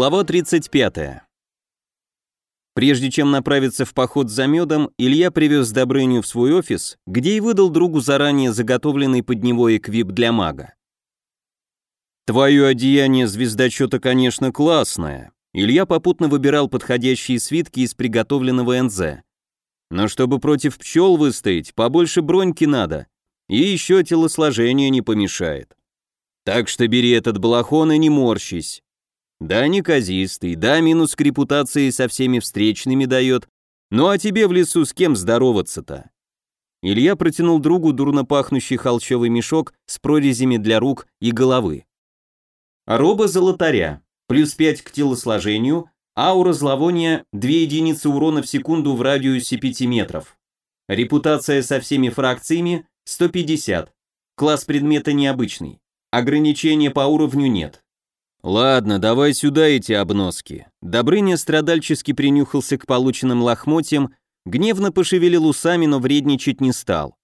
Глава 35. Прежде чем направиться в поход за медом, Илья привез Добрыню в свой офис, где и выдал другу заранее заготовленный под него эквип для мага. «Твое одеяние звездочета, конечно, классное». Илья попутно выбирал подходящие свитки из приготовленного НЗ. «Но чтобы против пчел выстоять, побольше броньки надо, и еще телосложение не помешает. Так что бери этот балахон и не морщись. Да, неказистый, да, минус к репутации со всеми встречными дает. Ну а тебе в лесу с кем здороваться-то? Илья протянул другу дурно пахнущий холчевый мешок с прорезями для рук и головы. Роба золотаря, плюс 5 к телосложению, аура зловония, 2 единицы урона в секунду в радиусе 5 метров. Репутация со всеми фракциями 150. Класс предмета необычный. Ограничения по уровню нет. Ладно, давай сюда эти обноски. Добрыня страдальчески принюхался к полученным лохмотьям, гневно пошевелил усами, но вредничать не стал.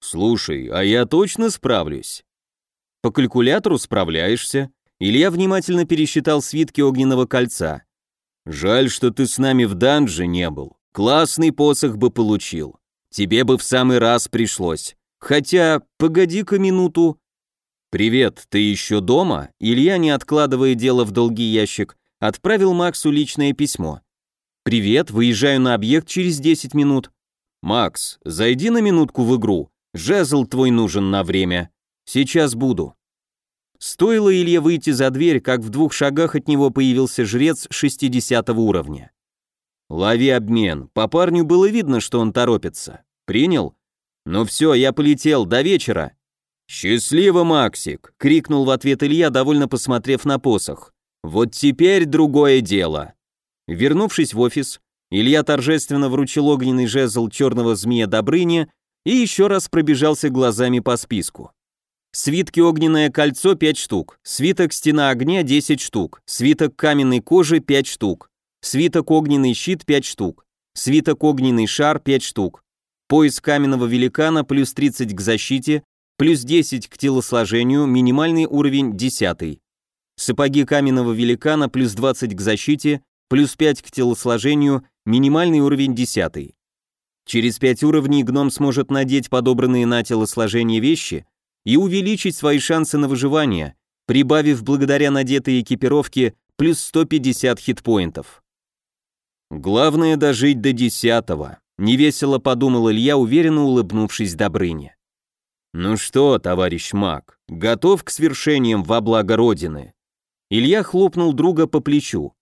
Слушай, а я точно справлюсь? По калькулятору справляешься. Илья внимательно пересчитал свитки огненного кольца. Жаль, что ты с нами в данже не был. Классный посох бы получил. Тебе бы в самый раз пришлось. Хотя, погоди-ка минуту, «Привет, ты еще дома?» Илья, не откладывая дело в долгий ящик, отправил Максу личное письмо. «Привет, выезжаю на объект через 10 минут». «Макс, зайди на минутку в игру. Жезл твой нужен на время. Сейчас буду». Стоило Илье выйти за дверь, как в двух шагах от него появился жрец 60 уровня. «Лови обмен. По парню было видно, что он торопится. Принял? Ну все, я полетел. До вечера». «Счастливо, Максик!» — крикнул в ответ Илья, довольно посмотрев на посох. «Вот теперь другое дело!» Вернувшись в офис, Илья торжественно вручил огненный жезл черного змея Добрыне и еще раз пробежался глазами по списку. Свитки огненное кольцо 5 штук, свиток стена огня 10 штук, свиток каменной кожи 5 штук, свиток огненный щит 5 штук, свиток огненный шар 5 штук, пояс каменного великана плюс 30 к защите, плюс 10 к телосложению, минимальный уровень 10. Сапоги каменного великана плюс 20 к защите, плюс 5 к телосложению, минимальный уровень 10. Через 5 уровней гном сможет надеть подобранные на телосложение вещи и увеличить свои шансы на выживание, прибавив благодаря надетой экипировке плюс 150 хитпоинтов. Главное дожить до десятого, невесело подумал Илья, уверенно улыбнувшись Добрыне. «Ну что, товарищ маг, готов к свершениям во благо Родины?» Илья хлопнул друга по плечу.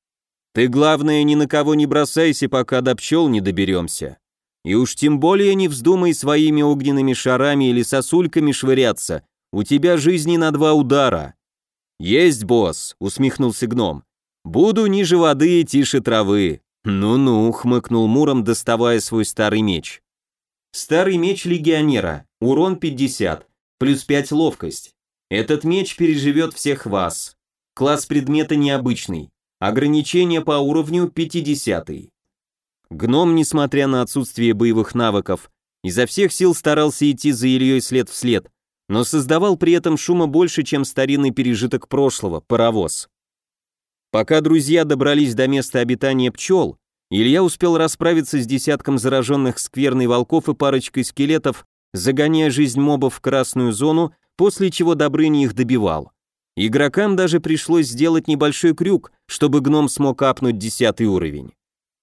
«Ты, главное, ни на кого не бросайся, пока до пчел не доберемся. И уж тем более не вздумай своими огненными шарами или сосульками швыряться, у тебя жизни на два удара». «Есть, босс», — усмехнулся гном. «Буду ниже воды и тише травы». «Ну-ну», — хмыкнул Муром, доставая свой старый меч. Старый меч легионера, урон 50, плюс 5 ловкость. Этот меч переживет всех вас. Класс предмета необычный. Ограничение по уровню 50. Гном, несмотря на отсутствие боевых навыков, изо всех сил старался идти за Ильей след в след, но создавал при этом шума больше, чем старинный пережиток прошлого, паровоз. Пока друзья добрались до места обитания пчел, Илья успел расправиться с десятком зараженных скверной волков и парочкой скелетов, загоняя жизнь мобов в красную зону, после чего Добрыня их добивал. Игрокам даже пришлось сделать небольшой крюк, чтобы гном смог апнуть десятый уровень.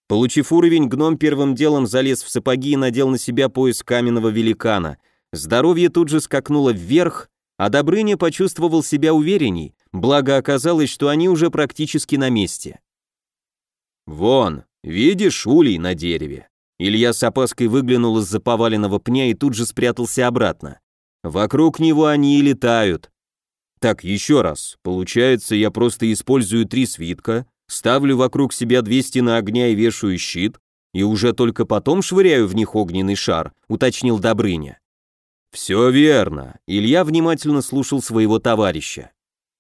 Получив уровень, гном первым делом залез в сапоги и надел на себя пояс каменного великана. Здоровье тут же скакнуло вверх, а Добрыня почувствовал себя уверенней, благо оказалось, что они уже практически на месте. «Вон, «Видишь улей на дереве?» Илья с опаской выглянул из-за поваленного пня и тут же спрятался обратно. «Вокруг него они и летают». «Так, еще раз. Получается, я просто использую три свитка, ставлю вокруг себя две стены огня и вешаю щит, и уже только потом швыряю в них огненный шар», — уточнил Добрыня. «Все верно», — Илья внимательно слушал своего товарища.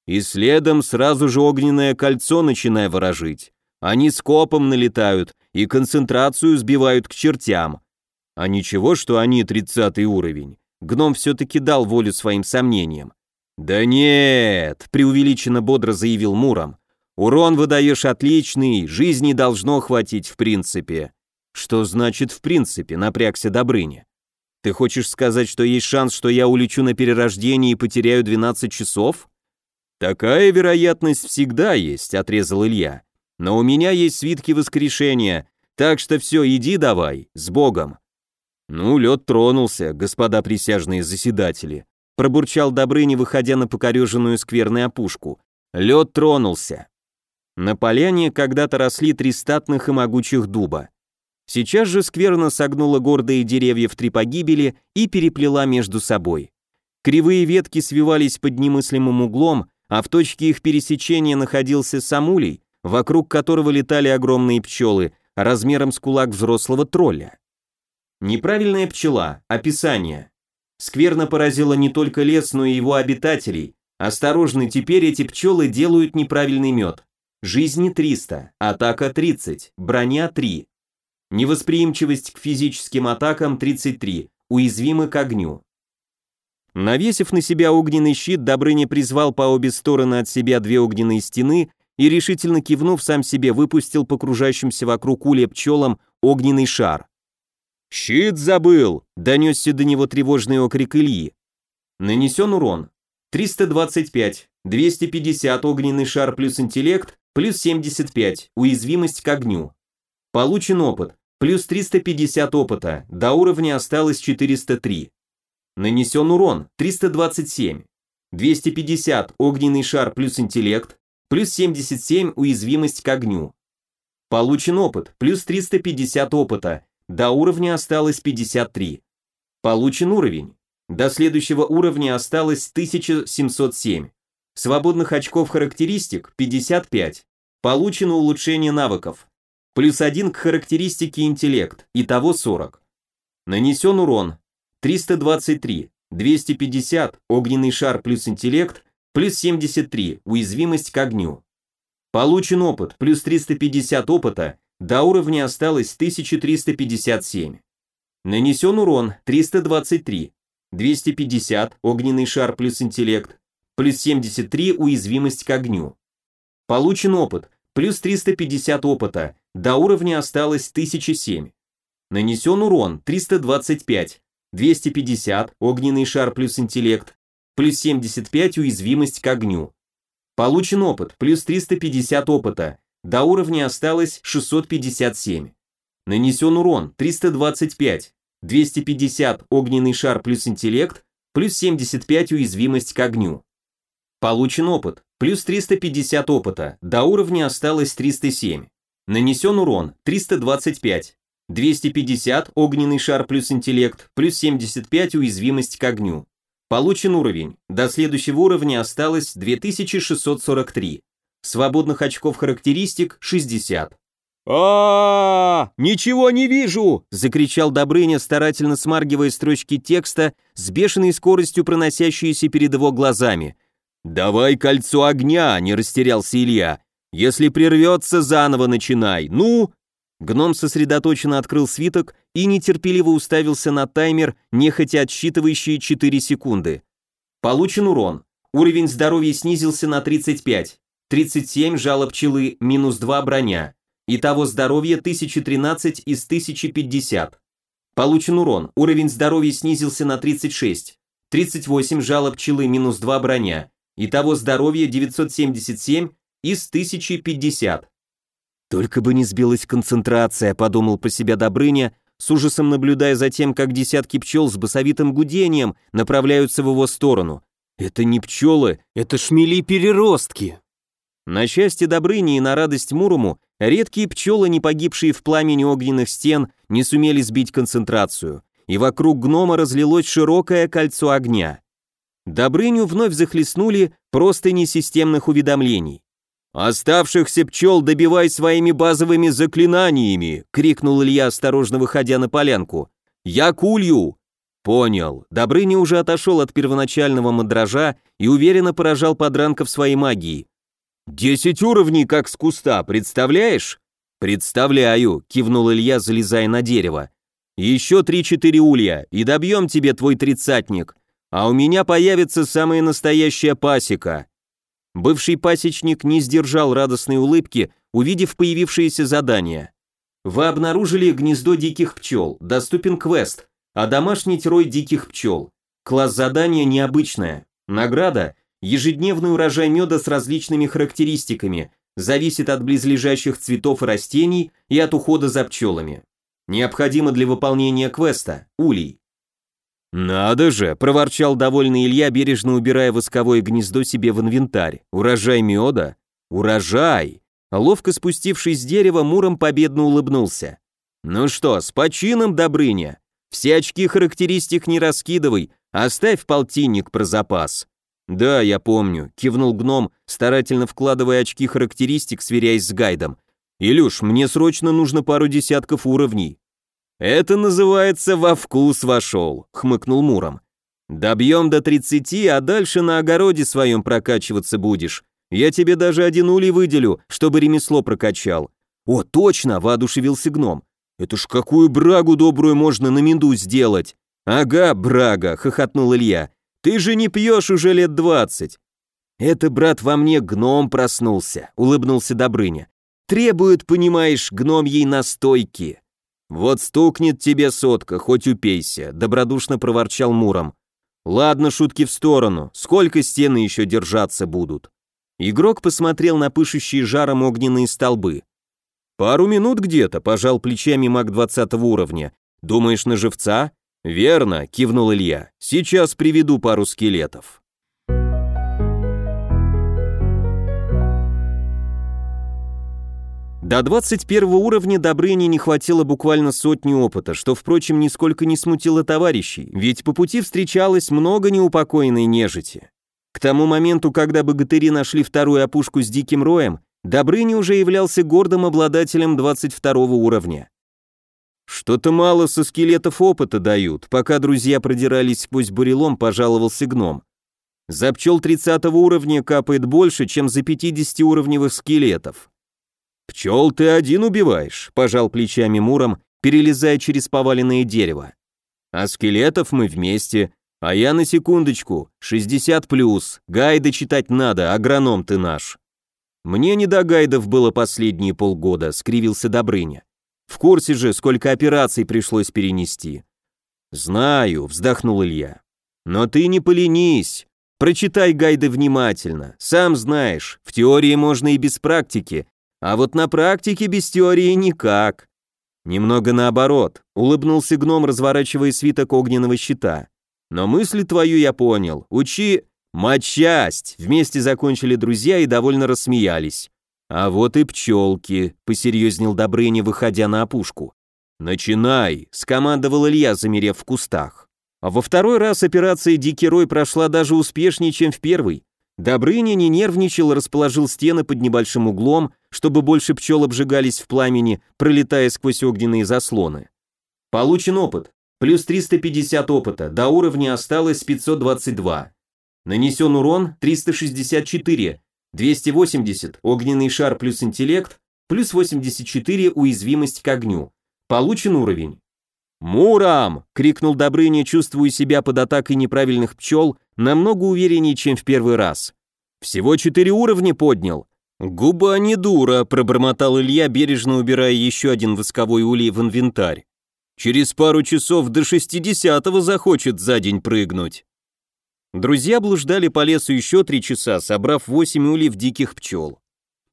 «И следом сразу же огненное кольцо начинай ворожить. Они скопом налетают и концентрацию сбивают к чертям. А ничего, что они тридцатый уровень. Гном все-таки дал волю своим сомнениям. «Да нет», — преувеличенно бодро заявил Муром. Урон выдаешь отличный, жизни должно хватить в принципе. Что значит в принципе, напрягся Добрыня. Ты хочешь сказать, что есть шанс, что я улечу на перерождение и потеряю 12 часов? Такая вероятность всегда есть, отрезал Илья. Но у меня есть свитки воскрешения, так что все, иди давай, с Богом. Ну, лед тронулся, господа присяжные заседатели. Пробурчал Добрыня, выходя на покореженную скверную опушку. Лед тронулся. На поляне когда-то росли три статных и могучих дуба. Сейчас же скверно согнула гордые деревья в три погибели и переплела между собой. Кривые ветки свивались под немыслимым углом, а в точке их пересечения находился самулей, вокруг которого летали огромные пчелы, размером с кулак взрослого тролля. Неправильная пчела. Описание. Скверно поразила не только лес, но и его обитателей. Осторожно, теперь эти пчелы делают неправильный мед. Жизни 300, атака 30, броня 3. Невосприимчивость к физическим атакам 33, уязвимы к огню. Навесив на себя огненный щит, Добрыня призвал по обе стороны от себя две огненные стены и, решительно кивнув, сам себе выпустил по кружащимся вокруг улья пчелам огненный шар. «Щит забыл!» — донесся до него тревожный окрик Ильи. Нанесен урон. 325, 250 огненный шар плюс интеллект, плюс 75, уязвимость к огню. Получен опыт, плюс 350 опыта, до уровня осталось 403. Нанесен урон, 327. 250 огненный шар плюс интеллект, плюс 77 уязвимость к огню. Получен опыт, плюс 350 опыта, до уровня осталось 53. Получен уровень. До следующего уровня осталось 1707. Свободных очков характеристик 55. Получено улучшение навыков. Плюс 1 к характеристике интеллект, итого 40. Нанесен урон 323, 250, огненный шар плюс интеллект, плюс 73, уязвимость к огню. Получен опыт, плюс 350 опыта, до уровня осталось 1357. Нанесен урон 323, 250, огненный шар плюс интеллект, плюс 73, уязвимость к огню. Получен опыт, плюс 350 опыта, до уровня осталось 1007. Нанесен урон 325, 250, огненный шар плюс интеллект, плюс 75 уязвимость к огню. Получен опыт, плюс 350 опыта, до уровня осталось 657. Нанесен урон 325, 250 огненный шар плюс интеллект, плюс 75 уязвимость к огню. Получен опыт, плюс 350 опыта, до уровня осталось 307. Нанесен урон 325, 250 огненный шар плюс интеллект, плюс 75 уязвимость к огню. Получен уровень, до следующего уровня осталось 2643. Свободных очков характеристик 60. а Ничего не вижу!» — закричал Добрыня, старательно смаргивая строчки текста с бешеной скоростью проносящиеся перед его глазами — «Давай кольцо огня!» — не растерялся Илья. «Если прервется, заново начинай. Ну!» Гном сосредоточенно открыл свиток и нетерпеливо уставился на таймер, нехотя отсчитывающий 4 секунды. Получен урон. Уровень здоровья снизился на 35. 37 жало пчелы, минус 2 броня. Итого здоровье 1013 из 1050. Получен урон. Уровень здоровья снизился на 36. 38 жало пчелы, минус 2 броня. Итого здоровье 977 из 1050. Только бы не сбилась концентрация, подумал по себя Добрыня, с ужасом наблюдая за тем, как десятки пчел с басовитым гудением направляются в его сторону. Это не пчелы, это шмели-переростки. На счастье Добрыни и на радость Мурому, редкие пчелы, не погибшие в пламени огненных стен, не сумели сбить концентрацию, и вокруг гнома разлилось широкое кольцо огня. Добрыню вновь захлестнули просто несистемных уведомлений. «Оставшихся пчел добивай своими базовыми заклинаниями!» — крикнул Илья, осторожно выходя на полянку. «Я кулью!» «Понял». Добрыня уже отошел от первоначального мандража и уверенно поражал подранков своей магией. «Десять уровней, как с куста, представляешь?» «Представляю», — кивнул Илья, залезая на дерево. «Еще три-четыре улья, и добьем тебе твой тридцатник а у меня появится самая настоящая пасека. Бывший пасечник не сдержал радостной улыбки, увидев появившееся задание. Вы обнаружили гнездо диких пчел, доступен квест, а домашний рой диких пчел. Класс задания необычное. Награда – ежедневный урожай меда с различными характеристиками, зависит от близлежащих цветов и растений и от ухода за пчелами. Необходимо для выполнения квеста – улей. «Надо же!» – проворчал довольный Илья, бережно убирая восковое гнездо себе в инвентарь. «Урожай меда? Урожай!» Ловко спустившись с дерева, Муром победно улыбнулся. «Ну что, с почином, Добрыня? Все очки характеристик не раскидывай, оставь полтинник про запас». «Да, я помню», — кивнул гном, старательно вкладывая очки характеристик, сверяясь с гайдом. «Илюш, мне срочно нужно пару десятков уровней». «Это называется «во вкус вошел», — хмыкнул Муром. «Добьем до 30, а дальше на огороде своем прокачиваться будешь. Я тебе даже один улей выделю, чтобы ремесло прокачал». «О, точно!» — воодушевился гном. «Это ж какую брагу добрую можно на меду сделать!» «Ага, брага!» — хохотнул Илья. «Ты же не пьешь уже лет двадцать!» «Это, брат, во мне гном проснулся», — улыбнулся Добрыня. «Требует, понимаешь, гном ей настойки». «Вот стукнет тебе сотка, хоть упейся», — добродушно проворчал Муром. «Ладно, шутки в сторону, сколько стены еще держаться будут?» Игрок посмотрел на пышущие жаром огненные столбы. «Пару минут где-то», — пожал плечами маг 20 уровня. «Думаешь, на живца?» «Верно», — кивнул Илья. «Сейчас приведу пару скелетов». До 21 уровня Добрыни не хватило буквально сотни опыта, что, впрочем, нисколько не смутило товарищей, ведь по пути встречалось много неупокоенной нежити. К тому моменту, когда богатыри нашли вторую опушку с диким роем, Добрыня уже являлся гордым обладателем 22 уровня. «Что-то мало со скелетов опыта дают», пока друзья продирались сквозь бурелом, пожаловался гном. За пчел 30 уровня капает больше, чем за 50-уровневых скелетов. «Пчел ты один убиваешь», — пожал плечами Муром, перелезая через поваленное дерево. «А скелетов мы вместе, а я на секундочку, 60 плюс, гайды читать надо, агроном ты наш». «Мне не до гайдов было последние полгода», — скривился Добрыня. «В курсе же, сколько операций пришлось перенести». «Знаю», — вздохнул Илья. «Но ты не поленись, прочитай гайды внимательно, сам знаешь, в теории можно и без практики, а вот на практике без теории никак. Немного наоборот, улыбнулся гном, разворачивая свиток огненного щита. Но мысли твою я понял. Учи «Матчасть!» Вместе закончили друзья и довольно рассмеялись. «А вот и пчелки», — посерьезнел Добрыня, выходя на опушку. «Начинай!» — скомандовал Илья, замерев в кустах. А во второй раз операция «Дикий рой» прошла даже успешнее, чем в первый. Добрыня не нервничал, расположил стены под небольшим углом, чтобы больше пчел обжигались в пламени, пролетая сквозь огненные заслоны. Получен опыт. Плюс 350 опыта, до уровня осталось 522. Нанесен урон 364, 280, огненный шар плюс интеллект, плюс 84 уязвимость к огню. Получен уровень. «Мурам!» — крикнул Добрыня, чувствуя себя под атакой неправильных пчел, намного увереннее, чем в первый раз. «Всего четыре уровня поднял». «Губа не дура», — пробормотал Илья, бережно убирая еще один восковой улей в инвентарь. «Через пару часов до шестидесятого захочет за день прыгнуть». Друзья блуждали по лесу еще три часа, собрав восемь ульев диких пчел.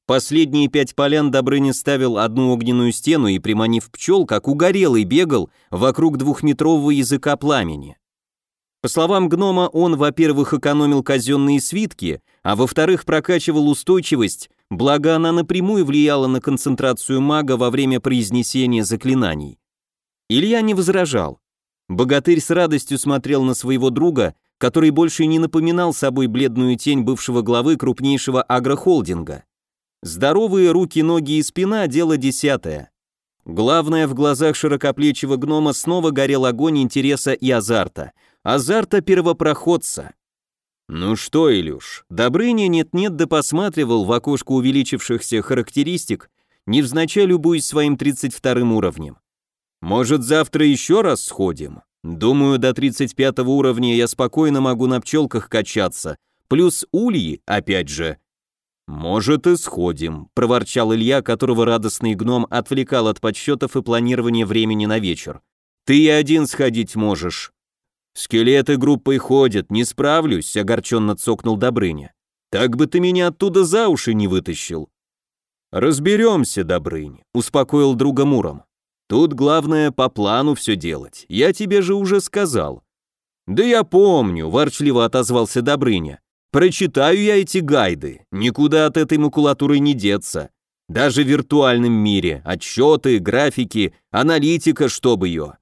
Последние пять полян Добрыня ставил одну огненную стену и, приманив пчел, как угорелый, бегал вокруг двухметрового языка пламени. По словам гнома, он, во-первых, экономил казенные свитки, а во-вторых, прокачивал устойчивость, благо она напрямую влияла на концентрацию мага во время произнесения заклинаний. Илья не возражал. Богатырь с радостью смотрел на своего друга, который больше не напоминал собой бледную тень бывшего главы крупнейшего агрохолдинга. Здоровые руки, ноги и спина – дело десятое. Главное, в глазах широкоплечего гнома снова горел огонь интереса и азарта. Азарта первопроходца. Ну что, Илюш, Добрыня нет-нет да посматривал в окошко увеличившихся характеристик, невзначай любуясь своим 32 уровнем. Может, завтра еще раз сходим? Думаю, до 35 уровня я спокойно могу на пчелках качаться, плюс ульи, опять же, «Может, и сходим», — проворчал Илья, которого радостный гном отвлекал от подсчетов и планирования времени на вечер. «Ты и один сходить можешь». «Скелеты группой ходят, не справлюсь», — огорченно цокнул Добрыня. «Так бы ты меня оттуда за уши не вытащил». «Разберемся, Добрынь», — успокоил друга Муром. «Тут главное по плану все делать, я тебе же уже сказал». «Да я помню», — ворчливо отозвался Добрыня. Прочитаю я эти гайды, никуда от этой макулатуры не деться. Даже в виртуальном мире, отчеты, графики, аналитика, чтобы ее.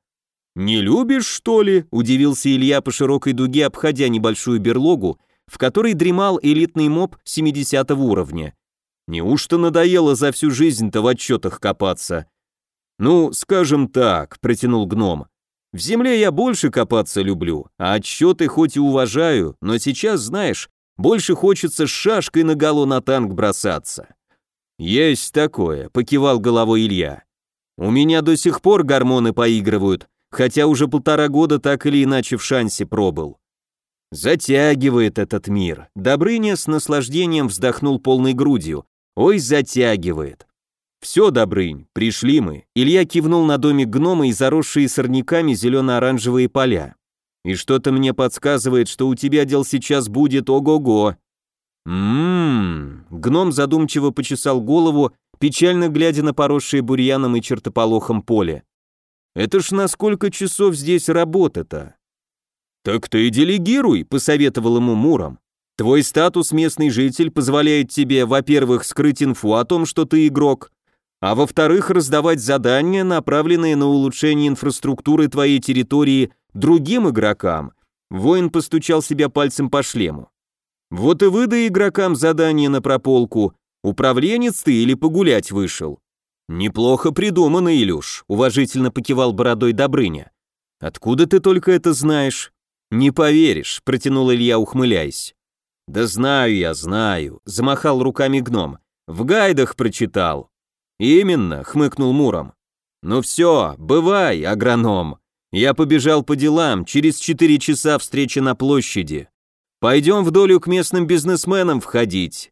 «Не любишь, что ли?» – удивился Илья по широкой дуге, обходя небольшую берлогу, в которой дремал элитный моб 70 уровня. «Неужто надоело за всю жизнь-то в отчетах копаться?» «Ну, скажем так», – протянул гном. «В земле я больше копаться люблю, а отчеты хоть и уважаю, но сейчас, знаешь, больше хочется с шашкой наголо на танк бросаться. Есть такое, покивал головой Илья. У меня до сих пор гормоны поигрывают, хотя уже полтора года так или иначе в шансе пробыл. Затягивает этот мир. Добрыня с наслаждением вздохнул полной грудью. Ой, затягивает. Все, Добрынь, пришли мы. Илья кивнул на домик гнома и заросшие сорняками зелено-оранжевые поля. И что-то мне подсказывает, что у тебя дел сейчас будет ого-го. Ммм, гном задумчиво почесал голову, печально глядя на поросшее бурьяном и чертополохом поле. Это ж на сколько часов здесь работа-то? Так ты и делегируй, посоветовал ему Муром. Твой статус местный житель позволяет тебе, во-первых, скрыть инфу о том, что ты игрок, а во-вторых, раздавать задания, направленные на улучшение инфраструктуры твоей территории другим игрокам, воин постучал себя пальцем по шлему. Вот и выдай игрокам задание на прополку, управленец ты или погулять вышел. Неплохо придумано, Илюш, уважительно покивал бородой Добрыня. Откуда ты только это знаешь? Не поверишь, протянул Илья, ухмыляясь. Да знаю я, знаю, замахал руками гном. В гайдах прочитал. Именно, хмыкнул Муром. Ну все, бывай, агроном. Я побежал по делам, через четыре часа встреча на площади. Пойдем в долю к местным бизнесменам входить.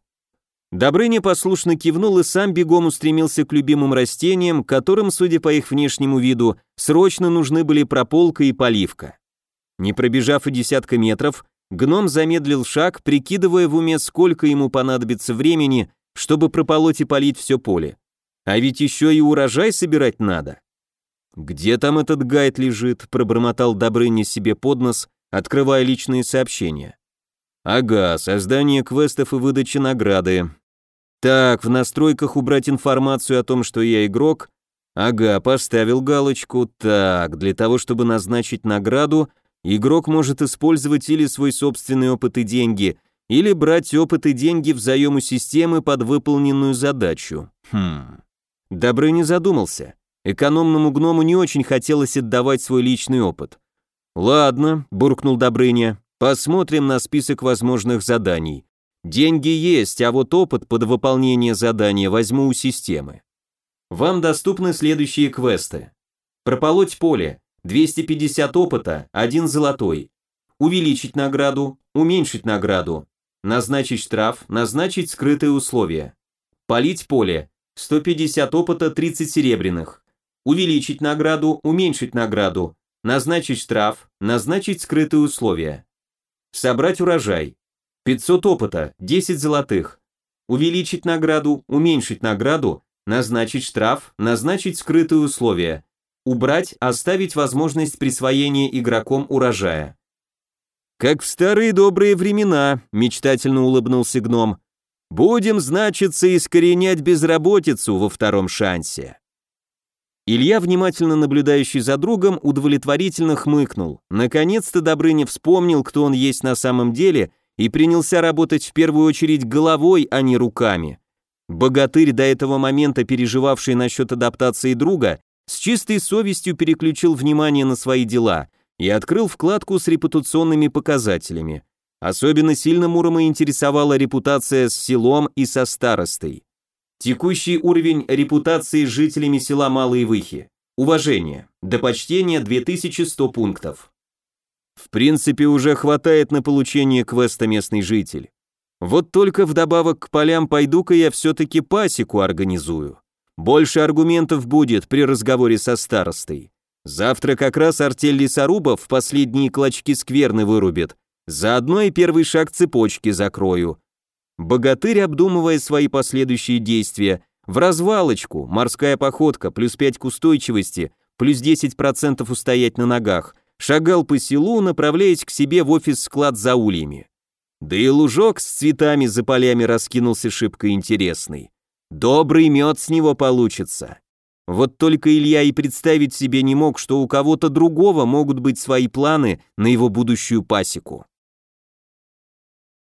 Добрыня послушно кивнул и сам бегом устремился к любимым растениям, которым, судя по их внешнему виду, срочно нужны были прополка и поливка. Не пробежав и десятка метров, гном замедлил шаг, прикидывая в уме, сколько ему понадобится времени, чтобы прополоть и полить все поле. А ведь еще и урожай собирать надо. «Где там этот гайд лежит?» – пробормотал Добрыня себе под нос, открывая личные сообщения. «Ага, создание квестов и выдача награды. Так, в настройках убрать информацию о том, что я игрок. Ага, поставил галочку. Так, для того, чтобы назначить награду, игрок может использовать или свой собственный опыт и деньги, или брать опыт и деньги в заему системы под выполненную задачу. Хм. Добрыня задумался. Экономному гному не очень хотелось отдавать свой личный опыт. «Ладно», — буркнул Добрыня, — «посмотрим на список возможных заданий. Деньги есть, а вот опыт под выполнение задания возьму у системы». Вам доступны следующие квесты. Прополоть поле, 250 опыта, 1 золотой. Увеличить награду, уменьшить награду. Назначить штраф, назначить скрытые условия. Полить поле, 150 опыта, 30 серебряных увеличить награду, уменьшить награду, назначить штраф, назначить скрытые условия. Собрать урожай. 500 опыта, 10 золотых. Увеличить награду, уменьшить награду, назначить штраф, назначить скрытые условия. Убрать, оставить возможность присвоения игроком урожая. «Как в старые добрые времена», – мечтательно улыбнулся гном. «Будем, значится, искоренять безработицу во втором шансе». Илья, внимательно наблюдающий за другом, удовлетворительно хмыкнул. Наконец-то Добрыня вспомнил, кто он есть на самом деле, и принялся работать в первую очередь головой, а не руками. Богатырь, до этого момента переживавший насчет адаптации друга, с чистой совестью переключил внимание на свои дела и открыл вкладку с репутационными показателями. Особенно сильно Мурома интересовала репутация с селом и со старостой. Текущий уровень репутации жителями села Малые Выхи. Уважение. До почтения 2100 пунктов. В принципе, уже хватает на получение квеста местный житель. Вот только вдобавок к полям пойду-ка я все-таки пасеку организую. Больше аргументов будет при разговоре со старостой. Завтра как раз артель лесорубов последние клочки скверны вырубит. Заодно и первый шаг цепочки закрою. Богатырь, обдумывая свои последующие действия, в развалочку, морская походка, плюс 5 к устойчивости, плюс 10% устоять на ногах, шагал по селу, направляясь к себе в офис-склад за ульями. Да и лужок с цветами за полями раскинулся шибко интересный. Добрый мед с него получится. Вот только Илья и представить себе не мог, что у кого-то другого могут быть свои планы на его будущую пасеку.